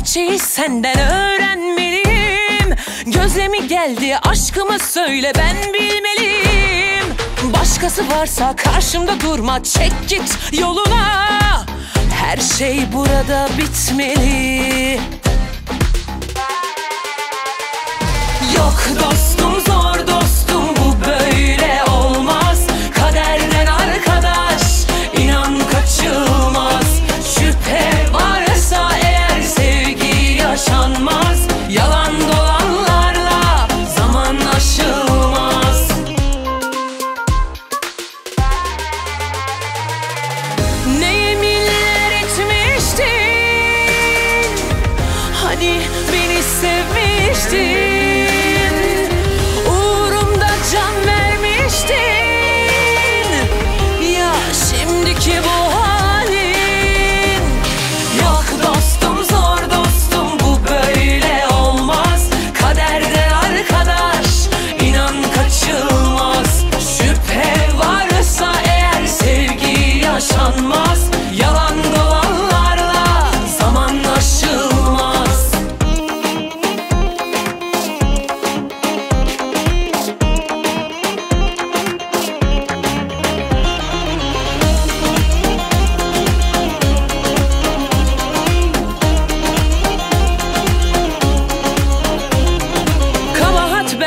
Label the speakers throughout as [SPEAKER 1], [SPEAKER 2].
[SPEAKER 1] Gerçeği senden öğrenmeliyim. Gözlemi geldi aşkımı söyle ben bilmeliyim. Başkası varsa karşımda durma çek git yoluna. Her şey burada bitmeli Steve.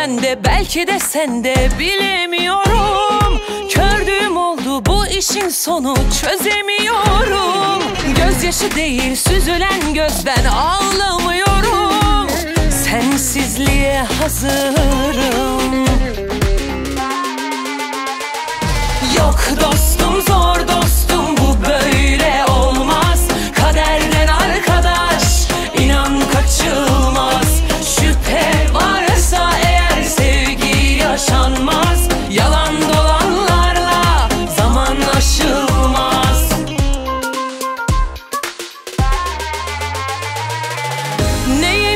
[SPEAKER 1] Bende belki de sende. Bilemiyorum. Kördüğüm oldu bu işin sonu. Çözemiyorum. Gözyaşı değil süzülen gözden ağlamıyorum. Sensizliğe hazırım. Yok dostum name